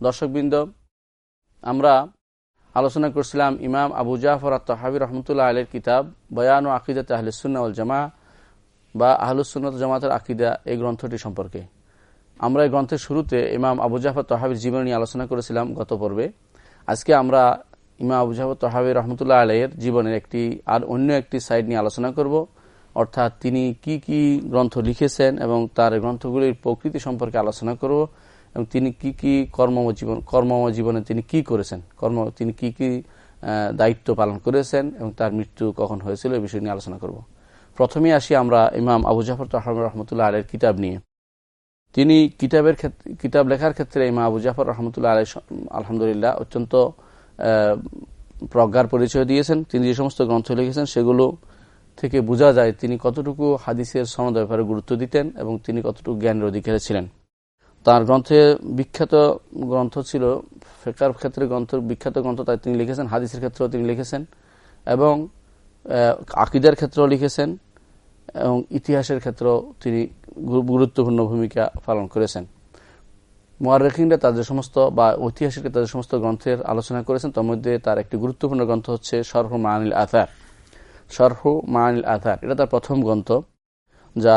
দর্শকবৃন্দ, আমরা আলোচনা করছিলাম ইমাম আবু জাফর আত্মাহাবি রহমতুল্লাহ আলের কিতাব বয়ান ও আকিদা আহলুসুন্না উল জামা বা আহলুসুন্নত জামাতের আকিদা এই গ্রন্থটি সম্পর্কে। আমরা এই গ্রন্থের শুরুতে ইমাম আবু জাফর তহাবির জীবন নিয়ে আলোচনা করেছিলাম গত পর্বে। আজকে আমরা ইমাম আবু জাফর তহাবি রহমতুল্লাহ আলাইয়ের জীবনের একটি আর অন্য একটি সাইড নিয়ে আলোচনা করব। অর্থাৎ তিনি কি কি গ্রন্থ লিখেছেন এবং তার গ্রন্থগুলির প্রকৃতি সম্পর্কে আলোচনা করব। এবং তিনি কি কি কর্ম জীবন কর্ম জীবনে তিনি কি করেছেন? কর্ম, তিনি কি কি দায়িত্ব পালন করেছেন এবং তার মৃত্যু কখন হয়েছিল এই বিষয় নিয়ে আলোচনা করব। প্রথমে আসি আমরা ইমাম আবু জাফর তাহম রহমতুল্লাহ আলের কিতাব নিয়ে। তিনি কিতাবের ক্ষেত্রে কিতাব লেখার ক্ষেত্রে ইমাম আবু জাফর রহমতুল্লাহ আলাই আলহামদুলিল্লাহ অত্যন্ত প্রজ্ঞার পরিচয় দিয়েছেন। তিনি যে সমস্ত গ্রন্থ লিখেছেন সেগুলো থেকে বোঝা যায় তিনি কতটুকু হাদিসের সনদ ব্যাপারে গুরুত্ব দিতেন এবং তিনি কতটুকু জ্ঞানের অধিকারী ছিলেন। তার গ্রন্থে বিখ্যাত গ্রন্থ ছিল ফেকার ক্ষেত্রে গ্রন্থ, বিখ্যাত গ্রন্থ তাই তিনি লিখেছেন, হাদিসের ক্ষেত্রেও তিনি লিখেছেন, এবং আকিদার ক্ষেত্রেও লিখেছেন, এবং ইতিহাসের ক্ষেত্রেও তিনি গুরুত্বপূর্ণ ভূমিকা পালন করেছেন। মোয়ারেখিনরা তাদের সমস্ত বা ঐতিহাসিকরা তাদের সমস্ত গ্রন্থের আলোচনা করেছেন, তার মধ্যে তার একটি গুরুত্বপূর্ণ গ্রন্থ হচ্ছে সরহ মানিল আথার সরহ মানিল আথার এটা তার প্রথম গ্রন্থ, যা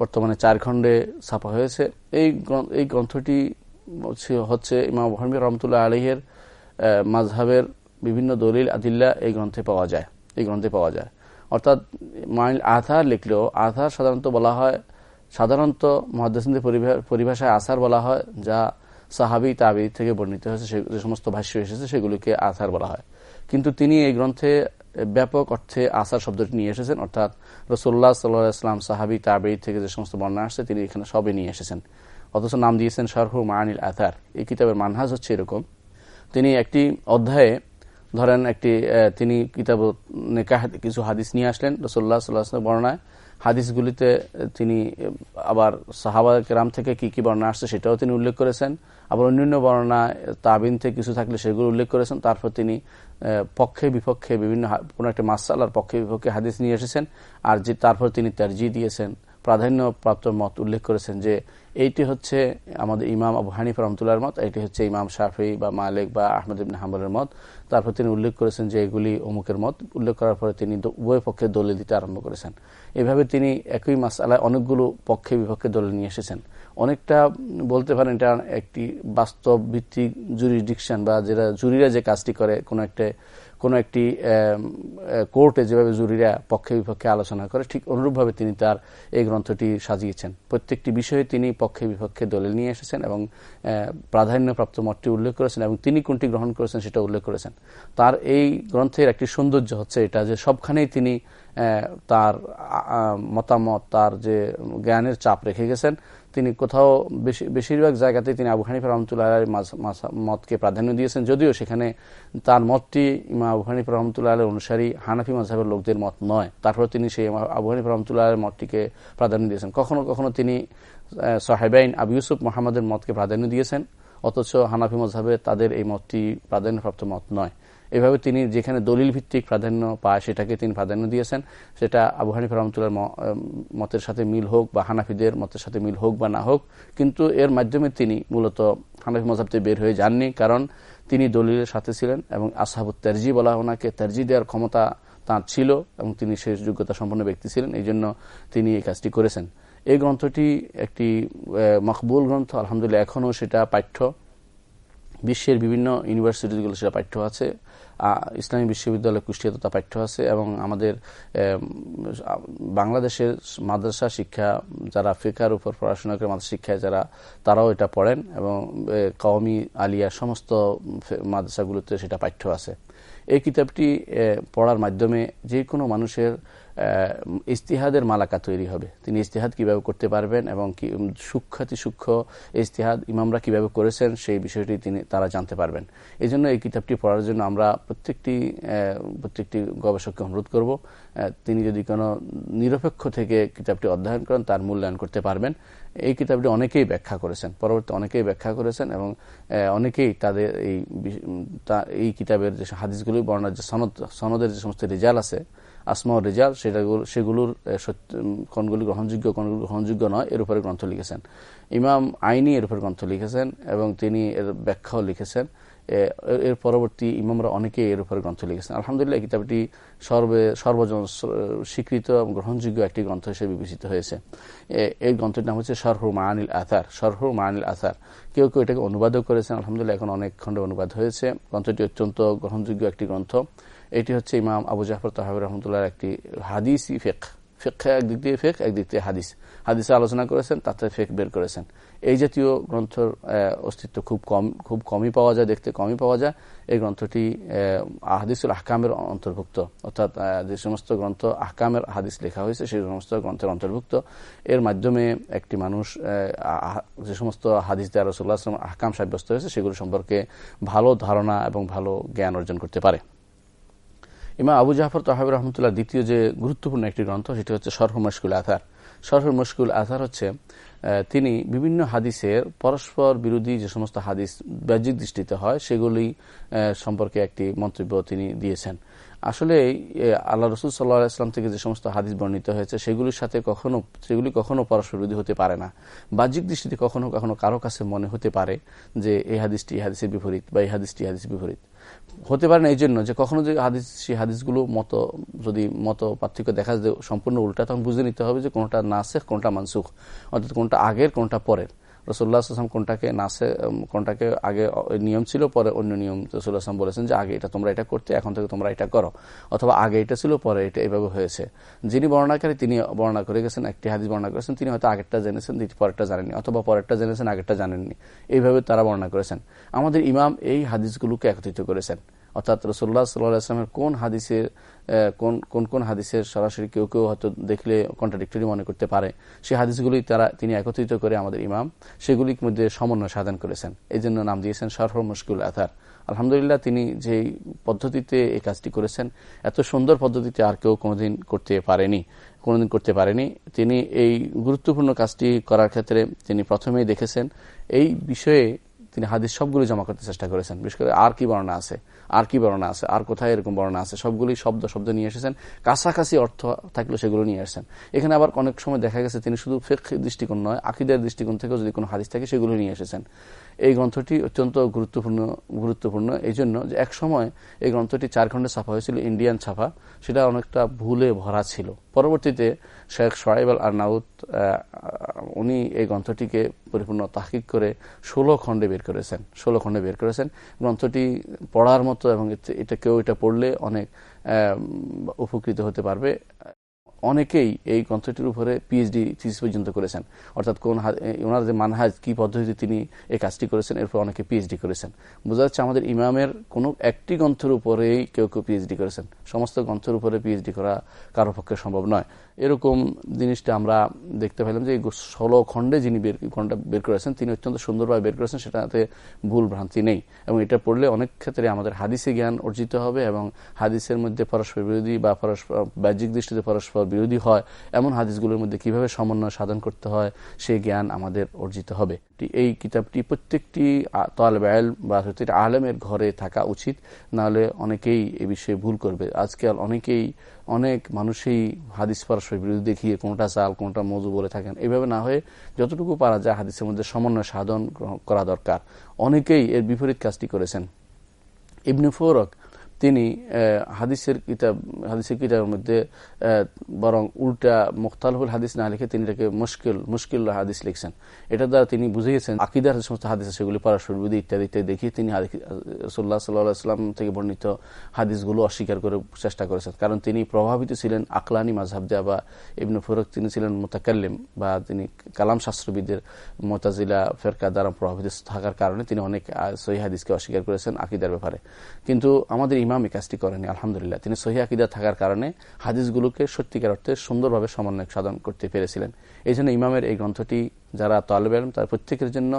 বর্তমানে চার খণ্ডে ছাপা হয়েছে। এই এই গ্রন্থটি হচ্ছে ইমাম হরমি রহমতুল্লাহ আলহের মাঝহাবের বিভিন্ন দলিল, আদিল্লা এই গ্রন্থে পাওয়া যায়, এই গ্রন্থে পাওয়া যায়। অর্থাৎ মাইল আথার লিখলেও আধার সাধারণত বলা হয়, সাধারণত মহাদেশ পরিভাষায় আসার বলা হয়, যা সাহাবি তাবি থেকে বর্ণিত হয়েছে যে সমস্ত ভাষ্য এসেছে, সেগুলিকে আসার বলা হয়। কিন্তু তিনি এই গ্রন্থে ব্যাপক অর্থে আসার শব্দটি নিয়ে এসেছেন, অর্থাৎ রসোল্লা সাল্লাহাম সাহাবি তাবি থেকে যে সমস্ত বর্ণনা আসছে, তিনি এখানে সবই নিয়ে এসেছেন। অথচ নাম দিয়েছেন শারহু মানিল আথার। এই কিতাবের মানহাজ হচ্ছে এরকম। তিনি একটি অধ্যায়ে ধরেন একটি তিনি কিতাব কিছু হাদিস নিয়ে আসলেন রসোল্লা সাল্লাহ বর্ণায় হাদিসগুলিতে তিনি, আবার সাহাবা কেরাম থেকে কি কি বর্ণনা আসছে সেটাও তিনি উল্লেখ করেছেন। আবার অন্যান্য বর্ণনা, তাবিন থেকে কিছু থাকলে সেগুলো উল্লেখ করেছেন। তারপর তিনি পক্ষে বিপক্ষে বিভিন্ন কোনো একটা মাসালার পক্ষে বিপক্ষে হাদিস নিয়ে এসেছেন। আর যে, তারপর তিনি তার্জি দিয়েছেন। প্রাধান্যপ্রাপ্ত মত উল্লেখ করেছেন যে এইটি হচ্ছে আমাদের ইমাম আবু হানিফ রহমতুল্লাহর মত, এটি হচ্ছে ইমাম শাফি বা মালিক বা আহমদ ইবিন হাম্বলের মত। তারপর তিনি উল্লেখ করেছেন যে এগুলি অমুকের মত। উল্লেখ করার পরে তিনি উভয় পক্ষে দলে দিতে আরম্ভ করেছেন। এভাবে তিনি একই মাসালায় অনেকগুলো পক্ষে বিপক্ষে দলে নিয়ে এসেছেন। অনেকটা বলতে পারেন এটা একটি বাস্তব ভিত্তিক জুরিডিকশন বা যেটা জুরিরা যে কাজটি করে, কোনো একটা কোনো একটি কোর্টে যেভাবে জুরিরা পক্ষে বিপক্ষে আলোচনা করে, ঠিক অনুরূপভাবে তিনি তার এই গ্রন্থটি সাজিয়েছেন। প্রত্যেকটি বিষয়ে তিনি পক্ষে বিপক্ষে দলে নিয়ে এসেছেন এবং প্রাধান্যপ্রাপ্ত মতটি উল্লেখ করেছেন এবং তিনি কোনটি গ্রহণ করেছেন সেটা উল্লেখ করেছেন। তার এই গ্রন্থের একটি সৌন্দর্য হচ্ছে এটা যে সবখানেই তিনি তার মতামত, তার যে জ্ঞানের চাপ রেখে গেছেন, তিনি কোথাও বেশিরভাগ জায়গাতে তিনি আবু হানিফ রহমতুল্লাহ মতকে প্রাধান্য দিয়েছেন। যদিও সেখানে তার মতটি ইমা আবু হানিফ রহমতুল্লাহ অনুসারী হানাফি মজাহের লোকদের মত নয়। তারপর তিনি সেই আবু হানিফ রহমতুল্লাহ মতটিকে প্রাধান্য দিয়েছেন। কখনো কখনো তিনি সাহেবাইন আবু ইউসুফ মোহাম্মদের মতকে প্রাধান্য দিয়েছেন, অথচ হানাফি মজাবে তাদের এই মতটি প্রাধান্যপ্রাপ্ত মত নয়। এভাবে তিনি যেখানে দলিল ভিত্তিক প্রাধান্য পায় সেটাকে তিনি প্রাধান্য দিয়েছেন, সেটা আবু হানিফ রহমতুল্লাহ মতের সাথে মিল হোক বা হানাফিদের মতের সাথে মিল হোক বা না হোক, কিন্তু এর মাধ্যমে তিনি মূলত হানাফি মজাবতে বের হয়ে যাননি, কারণ তিনি দলিলের সাথে ছিলেন এবং আসাহাবুত তেরজি বলা ওনাকে তেরজি দেওয়ার ক্ষমতা তাঁর ছিল এবং তিনি শেষ যোগ্যতা সম্পন্ন ব্যক্তি ছিলেন, এই জন্য তিনি এই কাজটি করেছেন। এই গ্রন্থটি একটি মকবুল গ্রন্থ, আলহামদুলিল্লাহ, এখনও সেটা পাঠ্য। বিশ্বের বিভিন্ন ইউনিভার্সিটিগুলো সেটা পাঠ্য আছে। ইসলামী বিশ্ববিদ্যালয় কুষ্টিয়াতে তা পাঠ্য আছে এবং আমাদের বাংলাদেশের মাদ্রাসা শিক্ষা যারা ফিকার উপর পড়াশোনা করে মাদ্রাসা শিক্ষায় যারা, তারাও এটা পড়েন এবং কওমি আলিয়া সমস্ত মাদ্রাসাগুলোতে সেটা পাঠ্য আছে। এই কিতাবটি পড়ার মাধ্যমে যে কোনো মানুষের ইস্তিহাদের মালাকা তৈরি হবে। তিনি ইস্তিহাদ কীভাবে করতে পারবেন এবং সূক্ষাতি সূক্ষ্ম ইস্তিহাদ ইমামরা কীভাবে করেছেন সেই বিষয়টি তিনি, তারা জানতে পারবেন। এই জন্য এই কিতাবটি পড়ার জন্য আমরা প্রত্যেকটি প্রত্যেকটি গবেষককে অনুরোধ করব তিনি যদি কোনো নিরপেক্ষ থেকে কিতাবটি অধ্যয়ন করেন, তার মূল্যায়ন করতে পারবেন। এই কিতাবটি অনেকেই ব্যাখ্যা করেছেন, পরবর্তী অনেকেই ব্যাখ্যা করেছেন এবং অনেকেই তাদের এই এই কিতাবের যে হাদিসগুলি বর্ণার যে সনদ, সনদের যে সমস্ত রেজাল্ট আছে আসমা রেজাল সেটা সেগুলোর কোনগুলি গ্রহণযোগ্য কোনগুলি গ্রহণযোগ্য নয়, এর উপরে গ্রন্থ লিখেছেন। ইমাম আইনি এর উপরে গ্রন্থ লিখেছেন এবং তিনি এর ব্যাখ্যাও লিখেছেন। এর পরবর্তী ইমামরা অনেকে এর উপরে গ্রন্থ লিখেছেন। আলহামদুলিল্লাহ কিতাবটি সর্বে সর্বজন স্বীকৃত এবং গ্রহণযোগ্য একটি গ্রন্থ হিসেবে বিবেচিত হয়েছে। এই গ্রন্থের নাম হচ্ছে সরহুর মাহানিল আথার সরহুর মাহানিল আথার কেউ কেউ এটাকে অনুবাদও করেছেন, আলহামদুলিল্লাহ, এখন অনেক খণ্ডে অনুবাদ হয়েছে। গ্রন্থটি অত্যন্ত গ্রহণযোগ্য একটি গ্রন্থ। এটি হচ্ছে ইমাম আবু জাফর তাহাবুর রহমতুল্লাহ একটি হাদিসি ফেক ফেক একদিক দিয়ে ফেক একদিক দিয়ে হাদিস। হাদিসে আলোচনা করেছেন, তাতে ফেক বের করেছেন। এই জাতীয় গ্রন্থর অস্তিত্ব খুব কম, খুব কমই পাওয়া যায়, দেখতে কমই পাওয়া যায়। এই গ্রন্থটি হাদিসুল আহকামের অন্তর্ভুক্ত। অর্থাৎ যে সমস্ত গ্রন্থ আহকামের হাদিস লেখা হয়েছে, সেই সমস্ত গ্রন্থের অন্তর্ভুক্ত। এর মাধ্যমে একটি মানুষ যে সমস্ত হাদিস দেয়া রসুল্লাহ আসলাম আহকাম সাব্যস্ত হয়েছে, সেগুলো সম্পর্কে ভালো ধারণা এবং ভালো জ্ঞান অর্জন করতে পারে। ইমা আবু জাফর তাহাবুর রহমতুল্লাহ দ্বিতীয় যে গুরুত্বপূর্ণ একটি গ্রন্থ, সেটি হচ্ছে সরহ মশকুল আথার সরহ মশকুল আথার হচ্ছে তিনি বিভিন্ন হাদিসের পরস্পর বিরোধী যে সমস্ত হাদিস বাহ্যিক দৃষ্টিতে হয়, সেগুলি সম্পর্কে একটি মন্তব্য তিনি দিয়েছেন। আসলে আল্লাহ রসুল সাল্লাহ ইসলাম থেকে যে সমস্ত হাদিস বর্ণিত হয়েছে, সেগুলির সাথে কখনো, সেগুলি কখনো পরস্পর বিরোধী হতে পারে না। বাহ্যিক দৃষ্টিতে কখনো কখনো কারও কাছে মনে হতে পারে যে, এই হাদিসটি হাদিসের বিপরীত বা এই হাদিসটি হাদিসের বিপরীত। হতে পারে না এই জন্য যে কখনো যে হাদিস, সেই হাদিসগুলো মত, যদি মত পার্থক্য দেখা যায় সম্পূর্ণ উল্টা, তখন বুঝে নিতে হবে যে কোনটা নাসেখ, কোনটা মানসুখ, অর্থাৎ কোনটা আগের, কোনটা পরের। রসুল্লাহ আসলাম কোনটাকে নাসে কোনটাকে আগে নিয়ম ছিল, পরে অন্য নিয়ম রসুল্লাহ আসলাম বলেছেন যে আগে এটা তোমরা এটা করতে, এখন থেকে তোমরা এটা করো। অথবা আগে এটা ছিল, পরে এটা এভাবে হয়েছে। যিনি বর্ণাকারী তিনি বর্ণনা করে গেছেন, একটি হাদিস বর্ণনা করেছেন, তিনি হয়তো আগেরটা জেনেছেন পরেরটা জানেননি, অথবা পরেরটা জেনেছেন, আগেরটা জানেননি। এইভাবে তারা বর্ণনা করেছেন। আমাদের ইমাম এই হাদিসগুলোকে একত্রিত করেছেন। অর্থাৎ রসোল্লা সাল্লাহামের কোন হাদিসের কোন কোন কোন হাদিসের সরাসরি কেউ কেউ হয়তো দেখলে কন্ট্রাডিক্টরি মনে করতে পারে। সেই হাদিসগুলি তারা, তিনি একত্রিত করে আমাদের ইমাম, সেগুলির মধ্যে সমন্বয় সাধন করেছেন। এই জন্য নাম দিয়েছেন সরফর মুশকুল আথার আলহামদুলিল্লাহ, তিনি যে পদ্ধতিতে এই কাজটি করেছেন, এত সুন্দর পদ্ধতিতে আর কেউ কোনোদিন করতে পারেনি, কোনোদিন করতে পারেনি। তিনি এই গুরুত্বপূর্ণ কাজটি করার ক্ষেত্রে তিনি প্রথমেই দেখেছেন, এই বিষয়ে তিনি হাদিস সবগুলো জমা করতে চেষ্টা করেছেন। বিশেষ করে আর কি বর্ণনা আছে? আর কি বর্ণনা আছে? আর কোথায় এরকম বর্ণনা আছে? সবগুলি শব্দ শব্দ নিয়ে এসেছেন। কাছাকাছি অর্থ থাকলে সেগুলো নিয়ে আসছেন। এখানে আবার অনেক সময় দেখা গেছে তিনি শুধু ফেক দৃষ্টিকোণ নয়, আকিদের দৃষ্টিকোণ থেকেও যদি কোনো হাদিস থাকে, সেগুলো নিয়ে এসেছেন। এই গ্রন্থটি অত্যন্ত গুরুত্বপূর্ণ গুরুত্বপূর্ণ। এই জন্য যে এক সময় এই গ্রন্থটি চার খণ্ডে ছাপা হয়েছিল, ইন্ডিয়ান ছাপা। সেটা অনেকটা ভুলে ভরা ছিল। পরবর্তীতে শেখ সোয়াইব আল আরনাউত উনি এই গ্রন্থটিকে পরিপূর্ণ তাহকিক করে ষোলো খণ্ডে বের করেছেন, ষোলো খণ্ডে বের করেছেন। গ্রন্থটি পড়ার মতো এবং এটা কেউ এটা পড়লে অনেক উপকৃত হতে পারবে। অনেকেই এই গ্রন্থটির উপরে পিএইচডি থিসিস পর্যন্ত করেছেন। অর্থাৎ কোন ওনার যে মানহাজ, কি পদ্ধতিতে তিনি এই কাজটি করেছেন এরপর অনেকে পিএইচডি করেছেন। বোঝা যাচ্ছে আমাদের ইমামের কোন একটি গ্রন্থের উপরেই কেউ কেউ পিএইচডি করেছেন। সমস্ত গ্রন্থের উপরে পিএইচডি করা কারও পক্ষে সম্ভব নয়। এরকম জিনিসটা আমরা দেখতে পেলাম যে ষোলো খণ্ডে যিনি বের, খণ্ডটা বের করেছেন, তিনি অত্যন্ত সুন্দরভাবে বের করেছেন, সেটাতে ভুল ভ্রান্তি নেই। এবং এটা পড়লে অনেক ক্ষেত্রে আমাদের হাদিসে জ্ঞান অর্জিত হবে এবং হাদিসের মধ্যে পরস্পর বিরোধী বা পরস্পর বাহ্যিক দৃষ্টিতে পরস্পর বিরোধী হয়, এমন হাদিসগুলোর মধ্যে কীভাবে সমন্বয় সাধন করতে হয় সেই জ্ঞান আমাদের অর্জিত হবে। এই কিতাবটি প্রত্যেকটি তালেব বা প্রত্যেকটি আলেমের ঘরে থাকা উচিত, নাহলে অনেকেই এ বিষয়ে ভুল করবে। আজকাল অনেকেই, অনেক মানুষই হাদিস পরস্পর বিরোধী দেখিয়ে কোনটা চাল, কোনটা মজু বলে থাকেন। এভাবে না হয়ে যতটুকু পারা যায় হাদিসের মধ্যে সমন্বয় সাধন করা দরকার। অনেকেই এর বিপরীত কাজটি করেছেন। ইবনে ফোরক তিনি হাদিসের কিতাব, হাদিসের কিতাবের মধ্যে বরং উল্টা মুখতালহুল হাদিস না লিখে তিনি এটাকে মুশকিল মুশকিল হাদিস লিখছেন। এটা দ্বারা তিনি বুঝিয়েছেন, আকিদার যে সমস্ত হাদিস সেগুলি পরস্পর বিধি ইত্যাদি ইত্যাদি দেখিয়ে তিনি রসুল্লাহ সাল্লাহাম থেকে বর্ণিত হাদিসগুলো অস্বীকার করে চেষ্টা করেছেন। কারণ তিনি প্রভাবিত ছিলেন আকলানি মাঝহাব দেয়া বা ইবনু ফরক তিনি ছিলেন মোতাকাল্লিম বা তিনি কালাম শাস্ত্রবিদের মোতাজিলা ফেরকা দ্বারা প্রভাবিত থাকার কারণে তিনি অনেক সহি হাদিসকে অস্বীকার করেছেন আকিদার ব্যাপারে। কিন্তু আমাদের ইমাম এই কাজটি করেনি, আলহামদুলিল্লাহ। তিনি সহি আকিদা থাকার কারণে হাদিসগুলোকে সত্যিকার অর্থে সুন্দরভাবে সমন্বয় সাধন করতে পেরেছিলেন। এই জন্য ইমামের এই গ্রন্থটি যারা তালেব তার প্রত্যেকের জন্য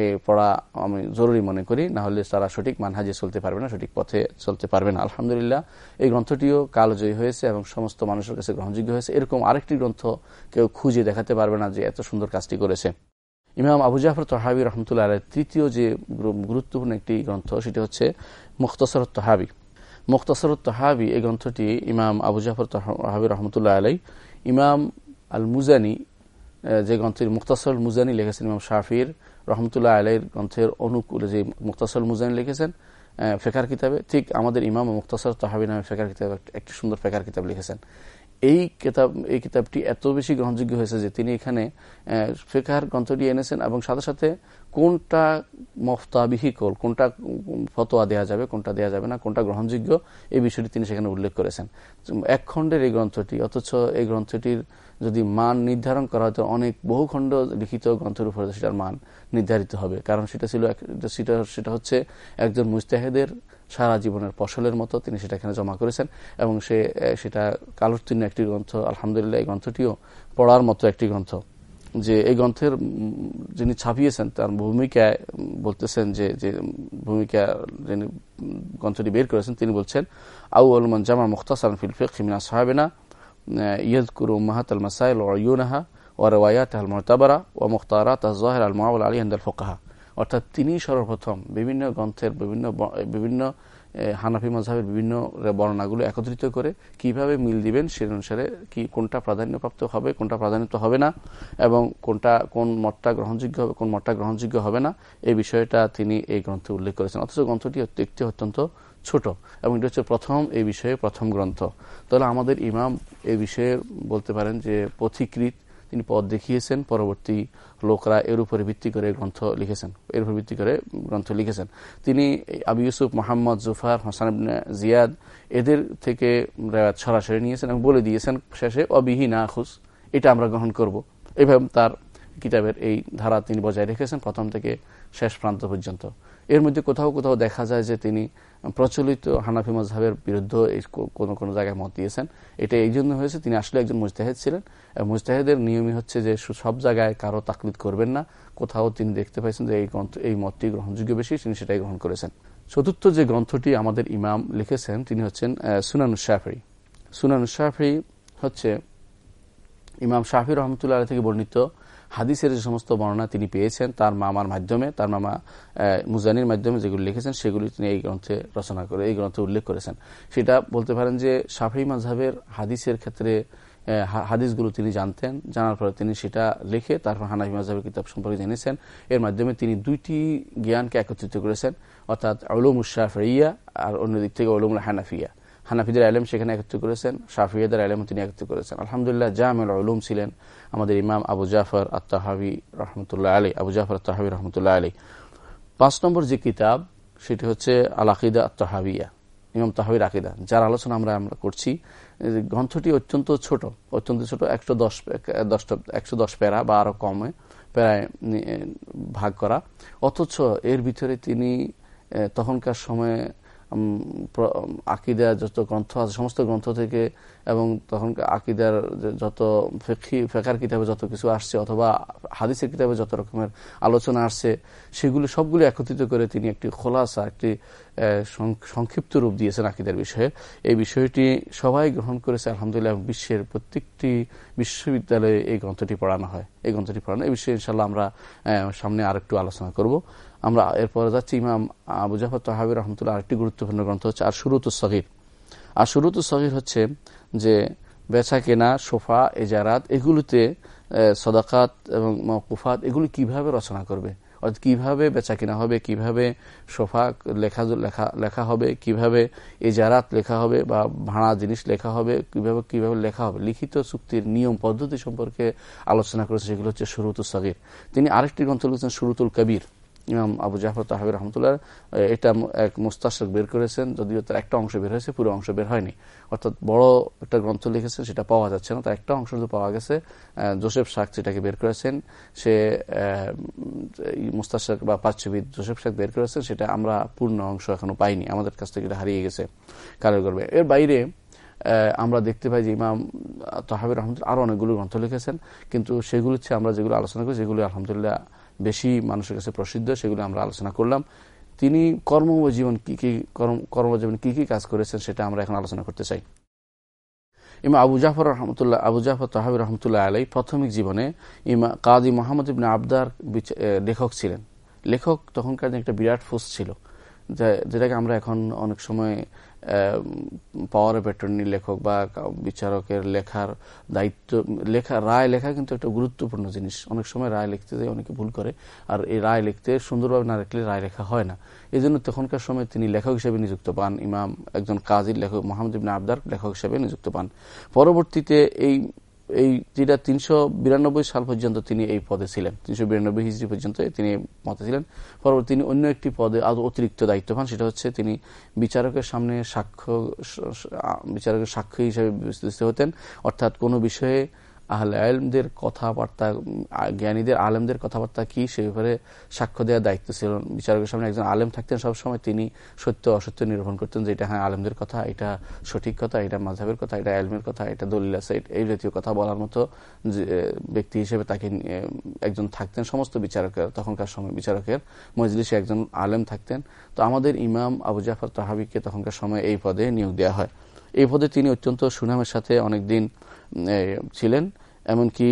এই পড়া আমি জরুরি মনে করি, না হলে তারা সঠিক মানহাজে চলতে পারবে না, সঠিক পথে চলতে পারবে না। আলহামদুলিল্লাহ, এই গ্রন্থটিও কালজয়ী হয়েছে এবং সমস্ত মানুষের কাছে গ্রহণযোগ্য হয়েছে। এরকম আরেকটি গ্রন্থ কেউ খুঁজে দেখাতে পারবে না যে এত সুন্দর কাজটি করেছে। ইমাম আবু জাফর তহাবি রহমতুল্লাহ তৃতীয় যে গুরুত্বপূর্ণ একটি গ্রন্থ সেটি হচ্ছে মুখতসর তহাবি। মুখতসর তহাবি এই গ্রন্থটি ইমাম আবু জাফর তহাবি রহমতুল্লাহ আলাই ইমাম আল মুজানি যে গ্রন্থের মুখতাসর মুজানি লিখেছেন, ইমাম শাফির রহমতুল্লাহ আলাইর গ্রন্থের অনুকূলে যে মুক্তাসর মুজানি লিখেছেন ফেকার কিতাবে, ঠিক আমাদের ইমাম মুক্তাসর তাহাবি নামে ফেকার কিতাব, একটি সুন্দর ফেকার কিতাব লিখেছেন। এই কিতাব, এই কিতাবটি এত বেশি গ্রহণযোগ্য হয়েছে যে তিনি এখানে ফেকার গ্রন্থটি এনেছেন এবং সাথে সাথে কোনটা মফতাবিহিকল কোনটা ফতোয়া দেওয়া যাবে, কোনটা দেওয়া যাবে না, কোনটা গ্রহণযোগ্য, এই বিষয়টি তিনি সেখানে উল্লেখ করেছেন। এক খণ্ডের এই গ্রন্থটি, অথচ এই গ্রন্থটির যদি মান নির্ধারণ করা হতো অনেক বহু খণ্ড লিখিত গ্রন্থের উপরে সেটার মান নির্ধারিত হবে। কারণ সেটা ছিল সেটা সেটা হচ্ছে একজন মুস্তাহেদের সারা জীবনের ফসলের মতো তিনি সেটা এখানে জমা করেছেন এবং সে সেটা কালোত্তীর্ণ একটি গ্রন্থ, আলহামদুলিল্লাহ, এই গ্রন্থটিও পড়ার মতো একটি গ্রন্থ, যে এই গ্রন্থের যিনি ছাপিয়েছেন তার ভূমিকায় বলতেছেন যে যে ভূমিকা যিনি গ্রন্থটি বের করেছেন, তিনি বলছেন আউ আলমান জামা মুখতাসান ফিলফে খিমিনা সাহাবেনা কুরু মাহাত আল মাসাইল ওয়ুনাহা ওয়ার রওয়ায়াত আল মুতাবারা ও মুখতারা আল জাহির আল মুআওয়াল আলী আন্দাল ফোকাহা। অর্থাৎ তিনি সর্বপ্রথম বিভিন্ন গ্রন্থের বিভিন্ন বিভিন্ন হানাফি মজাহের বিভিন্ন বর্ণনাগুলো একত্রিত করে কীভাবে মিল দিবেন সে অনুসারে কি, কোনটা প্রাধান্যপ্রাপ্ত হবে, কোনটা প্রাধান্য হবে না, এবং কোনটা, কোন মতটা গ্রহণযোগ্য হবে, কোন মতটা গ্রহণযোগ্য হবে না, এই বিষয়টা তিনি এই গ্রন্থে উল্লেখ করেছেন। অথচ গ্রন্থটি একটি অত্যন্ত ছোট, এবং এটা হচ্ছে প্রথম, এই বিষয়ে প্রথম গ্রন্থ। তাহলে আমাদের ইমাম এই বিষয়ে বলতে পারেন যে পথিকৃত তিনি পথ দেখিয়েছেন, পরবর্তী লোকরা এর উপরে ভিত্তি করে গ্রন্থ লিখেছেন এর উপর ভিত্তি করে গ্রন্থ লিখেছেন। তিনি আবু ইউসুফ, মোহাম্মদ, জুফার, হাসান জিয়াদ এদের থেকে সরাসরি নিয়েছেন এবং বলে দিয়েছেন শেষে, অবিহি না খুশ এটা আমরা গ্রহণ করব। এভাবে তার কিতাবের এই ধারা তিনি বজায় রেখেছেন প্রথম থেকে শেষ প্রান্ত পর্যন্ত। এর মধ্যে কোথাও কোথাও দেখা যায় যে তিনি প্রচলিত হানাফি মজহাবের বিরুদ্ধে কোনো কোনো জায়গায় মত দিয়েছেন। এটা এই জন্য হয়েছে তিনি আসলে একজন মুজতাহেদ ছিলেন। মুজতাহেদের নিয়মই হচ্ছে যে সব জায়গায় কারও তাকলিদ করবেন না। কোথাও তিনি দেখতে পাইছেন যে এই গ্রন্থ, এই মতটি গ্রহণযোগ্য বেশি, তিনি সেটাই গ্রহণ করেছেন। চতুর্থ যে গ্রন্থটি আমাদের ইমাম লিখেছেন, তিনি হচ্ছেন সুনানুশাফি সুনানুশাফি হচ্ছে ইমাম শাহি রহমতুল্লাহ থেকে বর্ণিত হাদিসের যে সমস্ত বর্ণনা তিনি পেয়েছেন, তার মামার মাধ্যমে, তার মামা মুজানির মাধ্যমে যেগুলি লিখেছেন, সেগুলি তিনি এই গ্রন্থে রচনা করে, এই গ্রন্থে উল্লেখ করেছেন। সেটা বলতে পারেন যে সাফি মাঝহের হাদিসের ক্ষেত্রে হাদিসগুলো তিনি জানতেন, জানার পরে তিনি সেটা লিখে তারপর হানাফি মাঝহের কিতাব সম্পর্কে জেনেছেন। এর মাধ্যমে তিনি দুইটি জ্ঞানকে একত্রিত করেছেন, অর্থাৎ আলুম উশাফিয়া আর অন্যদিক থেকে আলুমুল হানাফিয়া হানাফিদের আলেম সেখানে একত্র করেছেন শাফিয়াদের আলেম তিনি একত্র করেছেন। আলহামদুলিল্লাহ জামেল আলুম ছিলেন আমাদের ইমাম আবু জাফর আত্মাহাবি রহমতুল্লাহ আলী আবু জাফর আত্মাহাবি রহমতুল্লাহ আলী পাঁচ নম্বর যে কিতাব, সেটি হচ্ছে আল আকিদা আত্মাহাবিয়া ইমাম তাহাবির আকিদা। যার আলোচনা আমরা আমরা করছি গ্রন্থটি অত্যন্ত ছোট অত্যন্ত ছোট, একশো দশ দশটা একশো দশ প্যারা বা আরও কমে প্রায় ভাগ করা। অথচ এর ভিতরে তিনি তখনকার সময়ে আকিদার যত গ্রন্থ আছে সমস্ত গ্রন্থ থেকে এবং তখন আকিদার যত ফেকি ফেকার কিতাবে যত কিছু আসছে অথবা হাদিসের কিতাবে যত রকমের আলোচনা আসছে, সেগুলি সবগুলি একত্রিত করে তিনি একটি খোলাসা, একটি সংক্ষিপ্ত রূপ দিয়েছেন আকিদার বিষয়ে। এই বিষয়টি সবাই গ্রহণ করেছে, আলহামদুলিল্লাহ বিশ্বের প্রত্যেকটি বিশ্ববিদ্যালয়ে এই গ্রন্থটি পড়ানো হয়। এই গ্রন্থটি পড়ানো, এই বিষয়ে ইনশাল্লাহ আমরা সামনে আরেকটু আলোচনা করব। আমরা এরপরে যাচ্ছি, ইমাম আবু জাফর তহাবি রহমতুল্লাহ, আরেকটি গুরুত্বপূর্ণ গ্রন্থ হচ্ছে আর শুরুত সহির আর শুরুত সহির হচ্ছে যে বেচা কেনা, সোফা, এজারাত এগুলোতে সদাকাত এবং মকুফাত এগুলি কীভাবে রচনা করবে? অর্থাৎ কীভাবে বেচা কেনা হবে? কীভাবে সোফা লেখা লেখা লেখা হবে? কীভাবে এজারাত লেখা হবে বা ভাড়া জিনিস লেখা হবে? কীভাবে কীভাবে লেখা হবে? লিখিত চুক্তির নিয়ম, পদ্ধতি সম্পর্কে আলোচনা করেছে, সেগুলো হচ্ছে শুরুতুল সগির। তিনি আরেকটি গ্রন্থ লিখেছেন, শুরুতুল কবির। ইমাম আবু জাফর তাহাবির রহমতুল্লাহ এটা এক মুস্তাশক বের করেছেন, যদিও তার একটা অংশ বের হয়েছে, পুরো অংশ বের হয়নি। অর্থাৎ বড় একটা গ্রন্থ লিখেছেন, সেটা পাওয়া যাচ্ছে না, তার একটা অংশ শুধু পাওয়া গেছে জোসেফ শাক যেটাকে বের করেছেন, সে মুস্তাশক বা পাচ্ছবিদ জোসেফ শাক বের করেছেন, সেটা আমরা পূর্ণ অংশ এখনও পাইনি, আমাদের কাছ থেকে এটা হারিয়ে গেছে কালের গর্বে। এর বাইরে আমরা দেখতে পাই যে ইমাম তাহাবির রহমতুল্লাহ আরও অনেকগুলো গ্রন্থ লিখেছেন, কিন্তু সেগুলো হচ্ছে আমরা যেগুলো আলোচনা করি, সেগুলো আলহামদুলিল্লাহ বেশি মানুষের কাছে প্রসিদ্ধ, সেগুলো আমরা আলোচনা করলাম। তিনি কর্ম জীবন কি কি কর্মজীবন কি কি কাজ করেছেন সেটা আমরা এখন আলোচনা করতে চাই। ইমা আবু জাফর রহমতুল্লাহ, আবু জাফর তাহাবি রহমতুল্লাহ আলাই প্রাথমিক জীবনে ইমা কাদি মোহাম্মদ ইবনে আবদার লেখক ছিলেন। লেখক তখনকার একটা বিরাট ফুস ছিল। যেটাকে আমরা এখন অনেক সময় পাওয়ার অফ অ্যাটর্নি লেখক বা বিচারকের লেখার দায়িত্ব, লেখা, রায় লেখা কিন্তু একটা গুরুত্বপূর্ণ জিনিস। অনেক সময় রায় লিখতে যাই অনেকে ভুল করে, আর এই রায় লিখতে সুন্দরভাবে না লিখলে রায় লেখা হয় না। এই জন্য তখনকার সময় তিনি লেখক হিসেবে নিযুক্ত পান, ইমাম, একজন কাজীর লেখক, মোহাম্মদ ইবিন আবদার লেখক হিসেবে নিযুক্ত পান। পরবর্তীতে এই এই যেটা তিনশো বিরানব্বই সাল পর্যন্ত তিনি এই পদে ছিলেন, তিনশো বিরানব্বই হিজড়ি পর্যন্ত তিনি মতে ছিলেন। পরবর্তী তিনি অন্য একটি পদে আরও অতিরিক্ত দায়িত্ব পান সেটা হচ্ছে তিনি বিচারকের সামনে সাক্ষ্য বিচারকের সাক্ষ্য হিসেবে বিস্তৃত হতেন। অর্থাৎ কোনো বিষয়ে আহলে আলমদের কথাবার্তা, জ্ঞানীদের, আলেমদের কথাবার্তা কি? সে ব্যাপারে সাক্ষ্য দেওয়ার দায়িত্ব ছিল। বিচারকের সামনে একজন আলেম থাকতেন সবসময়, তিনি সত্য, অসত্য নির্ভর করতেন যে এটা হ্যাঁ আলেমদের কথা, এটা সঠিক কথা, এটা মাঝহের কথা, এটা আলমের কথা, এটা দলিল আছে এই জাতীয় কথা বলার মতো ব্যক্তি হিসেবে তাকে একজন থাকতেন সমস্ত বিচারকের, তখনকার সময় বিচারকের মজলিসে একজন আলেম থাকতেন। তো আমাদের ইমাম আবু জাফর তাহাবিকে তখনকার সময় এই পদে নিয়োগ দেওয়া হয়। এই পদে তিনি অত্যন্ত সুনামের সাথে অনেকদিন ছিলেন, এমনকি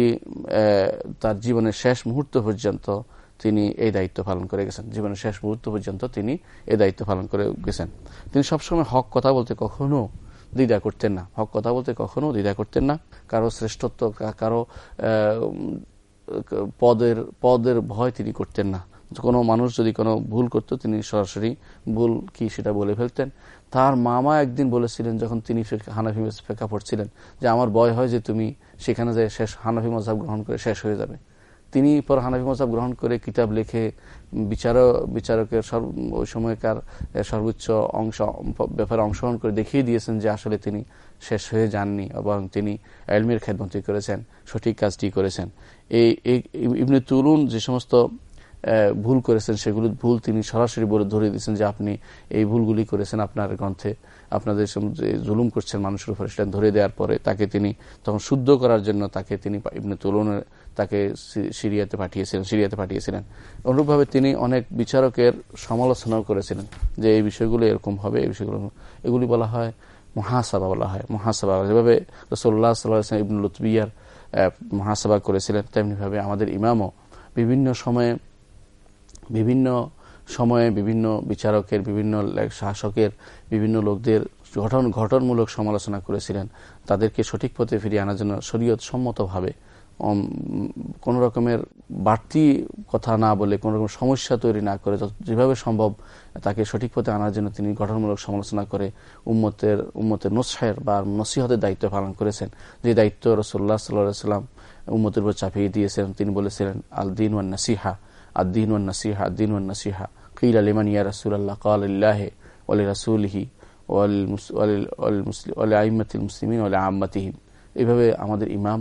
তার জীবনের শেষ মুহূর্ত পর্যন্ত তিনি এই দায়িত্ব পালন করে গেছেন। জীবনের শেষ মুহূর্ত পর্যন্ত তিনি এই দায়িত্ব পালন করে গেছেন। তিনি সবসময় হক কথা বলতে কখনো দ্বিধা করতেন না। হক কথা বলতে কখনো দ্বিধা করতেন না। কারও শ্রেষ্ঠত্ব কারও পদের পদের ভয় তিনি করতেন না। কোনো মানুষ যদি কোনো ভুল করত, তিনি সরাসরি ভুল কি সেটা বলে ফেলতেন। তার মামা একদিন বলেছিলেন, যখন তিনি হানাফি ফেকা পড়ছিলেন, যে আমার ভয় হয় যে তুমি সেখানে যে শেষ, হানাফি মজাব গ্রহণ করে শেষ হয়ে যাবে। তিনি পর হানাফি মজাব গ্রহণ করে কিতাব লিখে বিচারক, বিচারকের সর্ব ওই সময়কার সর্বোচ্চ অংশ, ব্যাপারে অংশগ্রহণ করে দেখিয়ে দিয়েছেন যে আসলে তিনি শেষ হয়ে যাননি এবং তিনি এলমির খেদমতি করেছেন, সঠিক কাজটি করেছেন। এই, ইবনে তুলুন যে সমস্ত ভুল করেছেন সেগুলো ভুল তিনি সরাসরি বলে ধরে দিয়েছেন যে আপনি এই ভুলগুলি করেছেন। আপনার গ্রন্থে আপনাদের জুলুম করছেন মানুষের উপরে সেটা ধরে দেওয়ার পরে তাকে তিনি তখন শুদ্ধ করার জন্য তাকে তিনি ইবনে তুলনের তাকে সিরিয়াতে পাঠিয়েছিলেন সিরিয়াতে পাঠিয়েছিলেন। অনুরূপভাবে তিনি অনেক বিচারকের সমালোচনাও করেছিলেন যে এই বিষয়গুলো এরকম হবে, এই বিষয়গুলো এগুলি বলা হয় মহাসভা বলা হয় মহাসভা যেভাবে রসোল্লা সাল্লাহ ইবনুল লুতবিয়ার মহাসভা করেছিলেন, তেমনিভাবে আমাদের ইমামও বিভিন্ন সময়ে বিভিন্ন সময়ে বিভিন্ন বিচারকের, বিভিন্ন শাসকের, বিভিন্ন লোকদের ঘটন ঘটনমূলক সমালোচনা করেছিলেন। তাদেরকে সঠিক পথে ফিরিয়ে আনার জন্য শরীয়ত সম্মতভাবে কোন রকমের বাড়তি কথা না বলে, কোন রকম সমস্যা তৈরি না করে যেভাবে সম্ভব তাকে সঠিক পথে আনার জন্য তিনি গঠনমূলক সমালোচনা করে উম্মতের উম্মতের নসায়ের বা নসিহতের দায়িত্ব পালন করেছেন। যে দায়িত্ব রসোল্লা সাল্লাহ সাল্লাম উম্মতের উপর চাপিয়ে দিয়েছেন, তিনি বলেছিলেন আল দিন ওয়ান নাসিহা আদিন ওয়ান নসিহা আদিন ওয়ান নসিহা। কিল আলিমান ইয়া রসুল আল্লাহ কাল আল্লাহ ওয়াল রাসুলহি আইমাতিল মুসলিমিন ওয়াল আম্মাতিহিম। এইভাবে আমাদের ইমাম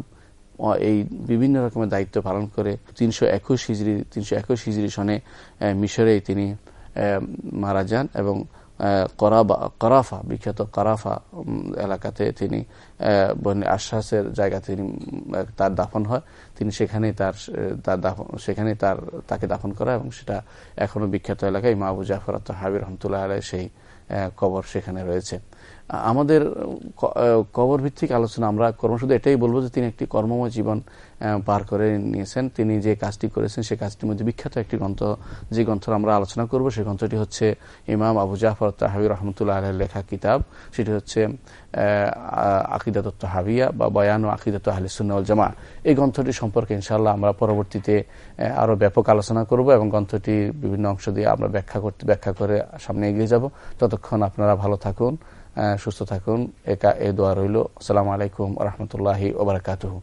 এই বিভিন্ন রকমের দায়িত্ব পালন করে তিনশো একুশ হিজড়ি, তিনশো একুশ হিজড়ি সনে মিশরে তিনি মারা যান এবং করাফা, বিখ্যাত করাফা এলাকাতে তিনি আশ্বাসের জায়গা তিনি তার দাফন হয়। তিনি সেখানেই তার তার দাফন সেখানে তার, তাকে দাফন করা এবং সেটা এখনও বিখ্যাত এলাকায়। মাহবু জাফর হাবির রহমতুল্লাহ আলাই সেই কবর সেখানে রয়েছে। আমাদের কবর ভিত্তিক আলোচনা, আমরা কর্ম শুধু এটাই বলব যে তিনি একটি কর্মময় জীবন পার করে নিয়েছেন। তিনি যে কাজটি করেছেন সেই কাজটির মধ্যে বিখ্যাত একটি গ্রন্থ। যে গ্রন্থ আমরা আলোচনা করব সেই গ্রন্থটি হচ্ছে ইমাম আবু জাফর তাহাবি রহমতুল্লাহ আলহের লেখা কিতাব। সেটি হচ্ছে আকিদাত হাবিয়া বা বয়ান ও আকিদাত আহলিসুন্নাউল জামা এই গ্রন্থটি সম্পর্কে ইনশাল্লাহ আমরা পরবর্তীতে আরও ব্যাপক আলোচনা করব এবং গ্রন্থটি বিভিন্ন অংশ দিয়ে আমরা ব্যাখ্যা করতে ব্যাখ্যা করে সামনে এগিয়ে যাব। ততক্ষণ আপনারা ভালো থাকুন। সুস্থ থাকুন। একা এ দোয়া রইল। আসসালামু আলাইকুম রহমতুল্লাহি ওবরাকাতহ